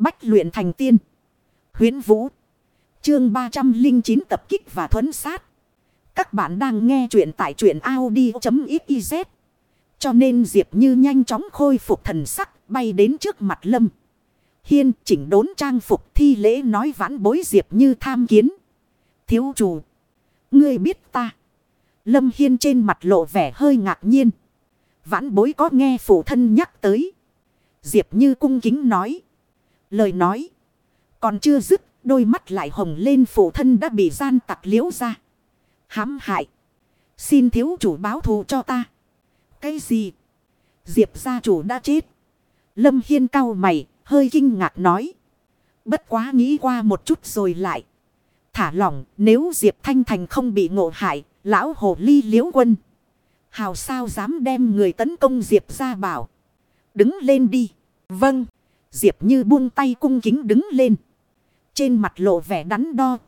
Bách luyện thành tiên. Huyến Vũ. Chương 309 tập kích và thuấn sát. Các bạn đang nghe truyện tại truyện Audi.xyz. Cho nên Diệp Như nhanh chóng khôi phục thần sắc, bay đến trước mặt Lâm. Hiên chỉnh đốn trang phục thi lễ nói vãn bối Diệp Như tham kiến. Thiếu chủ. Ngươi biết ta. Lâm Hiên trên mặt lộ vẻ hơi ngạc nhiên. Vãn bối có nghe phụ thân nhắc tới. Diệp Như cung kính nói. Lời nói. Còn chưa dứt. Đôi mắt lại hồng lên phụ thân đã bị gian tặc liễu ra. hãm hại. Xin thiếu chủ báo thù cho ta. Cái gì? Diệp gia chủ đã chết. Lâm Hiên cao mày. Hơi kinh ngạc nói. Bất quá nghĩ qua một chút rồi lại. Thả lỏng, nếu Diệp Thanh Thành không bị ngộ hại. Lão hồ ly liễu quân. Hào sao dám đem người tấn công Diệp ra bảo. Đứng lên đi. Vâng. Diệp như buông tay cung kính đứng lên. Trên mặt lộ vẻ đắn đo.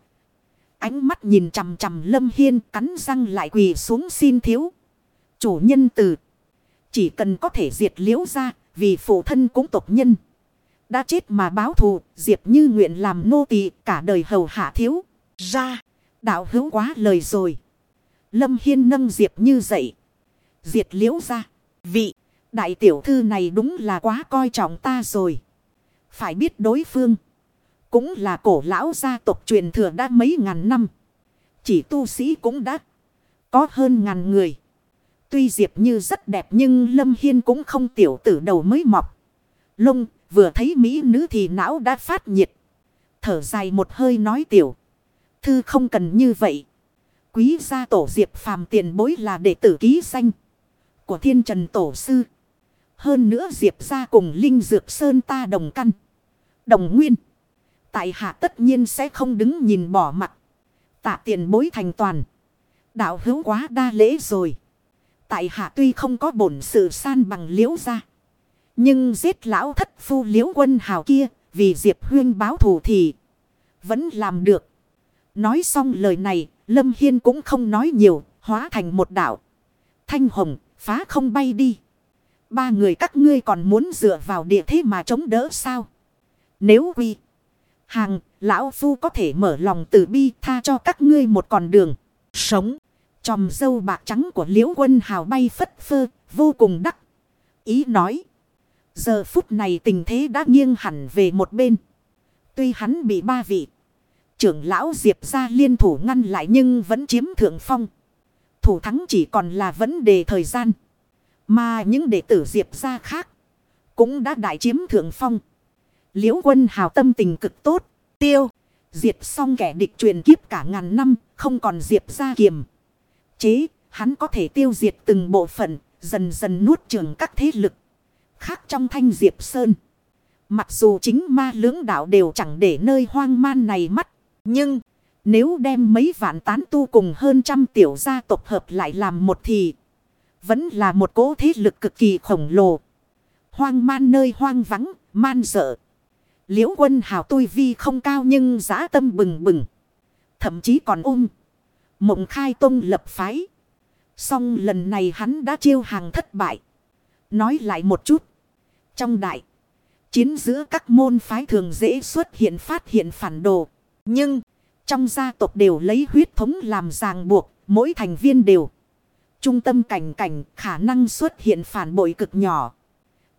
Ánh mắt nhìn chằm chằm Lâm Hiên cắn răng lại quỳ xuống xin thiếu. Chủ nhân từ. Chỉ cần có thể diệt liễu ra, vì phụ thân cũng tộc nhân. Đã chết mà báo thù, Diệp như nguyện làm nô tỳ cả đời hầu hạ thiếu. Ra. Đạo hữu quá lời rồi. Lâm Hiên nâng Diệp như dậy. Diệt liễu ra. Vị. Đại tiểu thư này đúng là quá coi trọng ta rồi. Phải biết đối phương. Cũng là cổ lão gia tộc truyền thừa đã mấy ngàn năm. Chỉ tu sĩ cũng đã có hơn ngàn người. Tuy Diệp Như rất đẹp nhưng Lâm Hiên cũng không tiểu tử đầu mới mọc. Lông, vừa thấy mỹ nữ thì não đã phát nhiệt. Thở dài một hơi nói tiểu. Thư không cần như vậy. Quý gia tổ Diệp phàm tiền bối là đệ tử ký danh. Của thiên trần tổ sư. Hơn nữa Diệp gia cùng Linh Dược Sơn ta đồng căn. Đồng nguyên. Tại hạ tất nhiên sẽ không đứng nhìn bỏ mặt. Tạ tiền bối thành toàn. Đạo hữu quá đa lễ rồi. Tại hạ tuy không có bổn sự san bằng liễu ra. Nhưng giết lão thất phu liễu quân hào kia. Vì Diệp Huyên báo thù thì. Vẫn làm được. Nói xong lời này. Lâm Hiên cũng không nói nhiều. Hóa thành một đạo. Thanh hồng, phá không bay đi. Ba người các ngươi còn muốn dựa vào địa thế mà chống đỡ sao? Nếu quy. Hàng, lão phu có thể mở lòng từ bi tha cho các ngươi một con đường. Sống. Chòm dâu bạc trắng của liễu quân hào bay phất phơ, vô cùng đắc. Ý nói. Giờ phút này tình thế đã nghiêng hẳn về một bên. Tuy hắn bị ba vị. Trưởng lão Diệp ra liên thủ ngăn lại nhưng vẫn chiếm thượng phong. Thủ thắng chỉ còn là vấn đề thời gian. Mà những đệ tử Diệp ra khác. Cũng đã đại chiếm thượng phong. Liễu quân hào tâm tình cực tốt. Tiêu. Diệt xong kẻ địch truyền kiếp cả ngàn năm. Không còn diệp ra kiềm. Chế. Hắn có thể tiêu diệt từng bộ phận. Dần dần nuốt trường các thế lực. Khác trong thanh diệp sơn. Mặc dù chính ma lưỡng đạo đều chẳng để nơi hoang man này mắt. Nhưng. Nếu đem mấy vạn tán tu cùng hơn trăm tiểu gia tộc hợp lại làm một thì. Vẫn là một cố thế lực cực kỳ khổng lồ. Hoang man nơi hoang vắng, man sợ. Liễu quân hào tôi vi không cao nhưng giá tâm bừng bừng. Thậm chí còn ôm. Mộng khai tông lập phái. Xong lần này hắn đã chiêu hàng thất bại. Nói lại một chút. Trong đại. Chiến giữa các môn phái thường dễ xuất hiện phát hiện phản đồ. Nhưng. Trong gia tộc đều lấy huyết thống làm ràng buộc. Mỗi thành viên đều. Trung tâm cảnh cảnh khả năng xuất hiện phản bội cực nhỏ.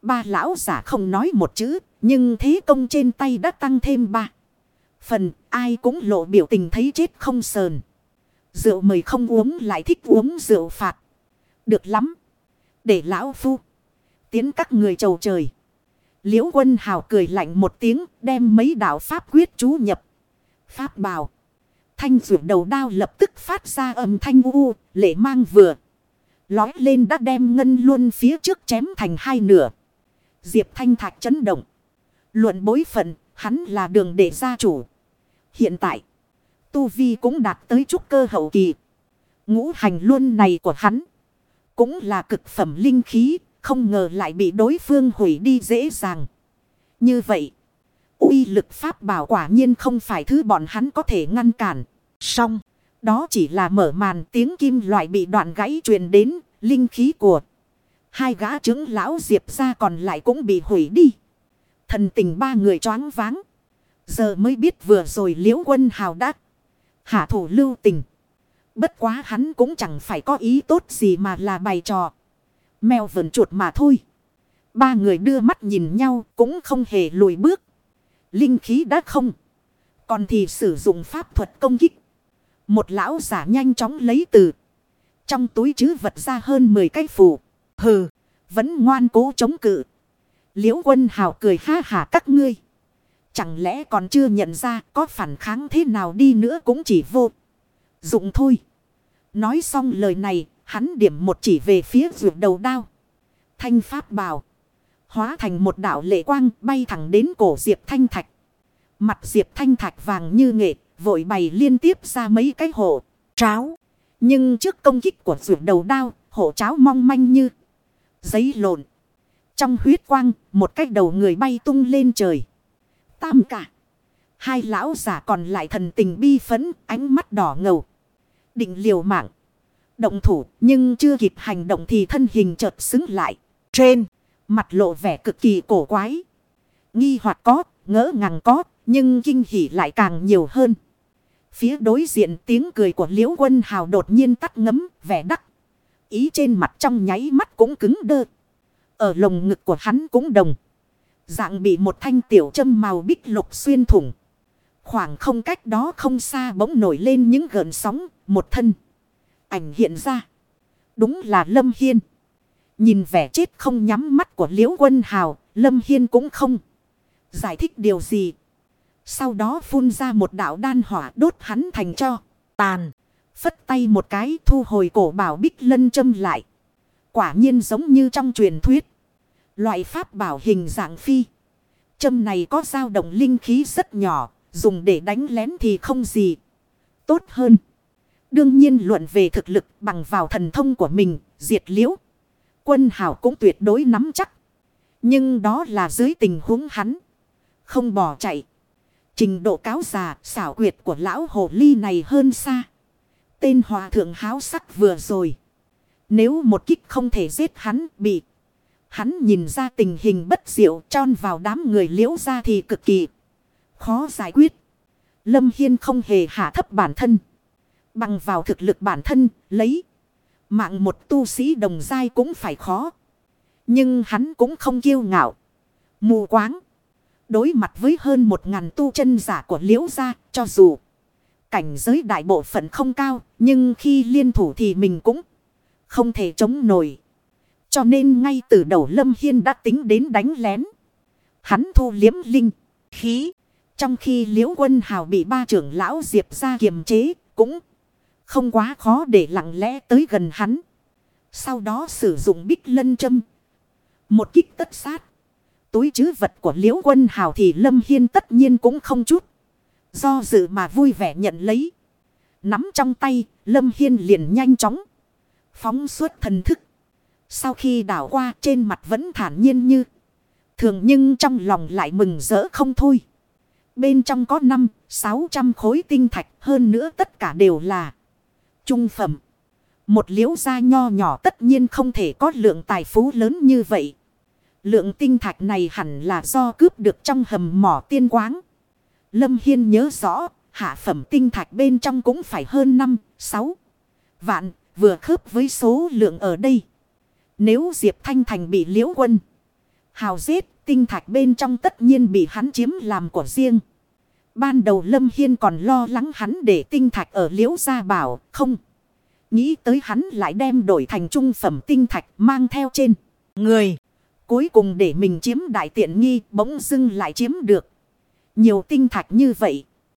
Ba lão giả không nói một chữ. Nhưng thế công trên tay đã tăng thêm ba. Phần, ai cũng lộ biểu tình thấy chết không sờn. Rượu mời không uống lại thích uống rượu phạt. Được lắm. Để lão phu. Tiến các người trầu trời. Liễu quân hào cười lạnh một tiếng, đem mấy đạo pháp quyết chú nhập. Pháp bào. Thanh rượu đầu đao lập tức phát ra âm thanh u. Lệ mang vừa. Lói lên đã đem ngân luôn phía trước chém thành hai nửa. Diệp thanh thạch chấn động. Luận bối phận, hắn là đường để gia chủ. Hiện tại, Tu Vi cũng đạt tới trúc cơ hậu kỳ. Ngũ hành luân này của hắn, cũng là cực phẩm linh khí, không ngờ lại bị đối phương hủy đi dễ dàng. Như vậy, uy lực pháp bảo quả nhiên không phải thứ bọn hắn có thể ngăn cản. Xong, đó chỉ là mở màn tiếng kim loại bị đoạn gãy truyền đến, linh khí của hai gã chứng lão diệp ra còn lại cũng bị hủy đi. Thần tình ba người choáng váng. Giờ mới biết vừa rồi liễu quân hào đắc. Hạ thủ lưu tình. Bất quá hắn cũng chẳng phải có ý tốt gì mà là bày trò. Mèo vẩn chuột mà thôi. Ba người đưa mắt nhìn nhau cũng không hề lùi bước. Linh khí đã không. Còn thì sử dụng pháp thuật công kích. Một lão giả nhanh chóng lấy từ. Trong túi chứ vật ra hơn 10 cái phù. Hừ. Vẫn ngoan cố chống cự. Liễu quân hào cười ha hả các ngươi. Chẳng lẽ còn chưa nhận ra có phản kháng thế nào đi nữa cũng chỉ vô. Dụng thôi. Nói xong lời này, hắn điểm một chỉ về phía ruột đầu đao. Thanh pháp bào. Hóa thành một đạo lệ quang bay thẳng đến cổ Diệp Thanh Thạch. Mặt Diệp Thanh Thạch vàng như nghệ, vội bày liên tiếp ra mấy cái hộ, cháo. Nhưng trước công kích của ruột đầu đao, hộ cháo mong manh như giấy lộn. Trong huyết quang, một cái đầu người bay tung lên trời. Tam cả. Hai lão giả còn lại thần tình bi phấn, ánh mắt đỏ ngầu. Định liều mạng. Động thủ, nhưng chưa kịp hành động thì thân hình chợt xứng lại. Trên, mặt lộ vẻ cực kỳ cổ quái. Nghi hoặc có, ngỡ ngàng có, nhưng kinh hỉ lại càng nhiều hơn. Phía đối diện tiếng cười của liễu quân hào đột nhiên tắt ngấm, vẻ đắc. Ý trên mặt trong nháy mắt cũng cứng đơ. Ở lồng ngực của hắn cũng đồng. Dạng bị một thanh tiểu châm màu bích lục xuyên thủng. Khoảng không cách đó không xa bỗng nổi lên những gợn sóng, một thân. Ảnh hiện ra. Đúng là Lâm Hiên. Nhìn vẻ chết không nhắm mắt của Liễu Quân Hào, Lâm Hiên cũng không giải thích điều gì. Sau đó phun ra một đạo đan hỏa đốt hắn thành cho, tàn. Phất tay một cái thu hồi cổ bảo bích lân châm lại. Quả nhiên giống như trong truyền thuyết. Loại pháp bảo hình dạng phi. Châm này có dao động linh khí rất nhỏ. Dùng để đánh lén thì không gì. Tốt hơn. Đương nhiên luận về thực lực bằng vào thần thông của mình. Diệt liễu. Quân hảo cũng tuyệt đối nắm chắc. Nhưng đó là dưới tình huống hắn. Không bỏ chạy. Trình độ cáo già, xảo quyệt của lão hồ ly này hơn xa. Tên hòa thượng háo sắc vừa rồi. Nếu một kích không thể giết hắn, bị. Hắn nhìn ra tình hình bất diệu tròn vào đám người liễu ra thì cực kỳ khó giải quyết. Lâm Hiên không hề hạ thấp bản thân. Bằng vào thực lực bản thân, lấy. Mạng một tu sĩ đồng dai cũng phải khó. Nhưng hắn cũng không kiêu ngạo. Mù quáng. Đối mặt với hơn một ngàn tu chân giả của liễu gia, cho dù cảnh giới đại bộ phận không cao, nhưng khi liên thủ thì mình cũng không thể chống nổi. Cho nên ngay từ đầu Lâm Hiên đã tính đến đánh lén. Hắn thu liếm linh, khí. Trong khi liễu quân hào bị ba trưởng lão diệp ra kiềm chế, cũng không quá khó để lặng lẽ tới gần hắn. Sau đó sử dụng bích lân châm. Một kích tất sát. Túi chứ vật của liễu quân hào thì Lâm Hiên tất nhiên cũng không chút. Do dự mà vui vẻ nhận lấy. Nắm trong tay, Lâm Hiên liền nhanh chóng. Phóng suốt thần thức. Sau khi đảo qua trên mặt vẫn thản nhiên như. Thường nhưng trong lòng lại mừng rỡ không thôi. Bên trong có 5, 600 khối tinh thạch hơn nữa tất cả đều là trung phẩm. Một liễu gia nho nhỏ tất nhiên không thể có lượng tài phú lớn như vậy. Lượng tinh thạch này hẳn là do cướp được trong hầm mỏ tiên quáng. Lâm Hiên nhớ rõ, hạ phẩm tinh thạch bên trong cũng phải hơn 5, 6 vạn, vừa khớp với số lượng ở đây. Nếu Diệp Thanh Thành bị liễu quân, hào giết, tinh thạch bên trong tất nhiên bị hắn chiếm làm của riêng. Ban đầu Lâm Hiên còn lo lắng hắn để tinh thạch ở liễu gia bảo, không. Nghĩ tới hắn lại đem đổi thành trung phẩm tinh thạch mang theo trên người. Cuối cùng để mình chiếm đại tiện nghi bỗng dưng lại chiếm được. Nhiều tinh thạch như vậy.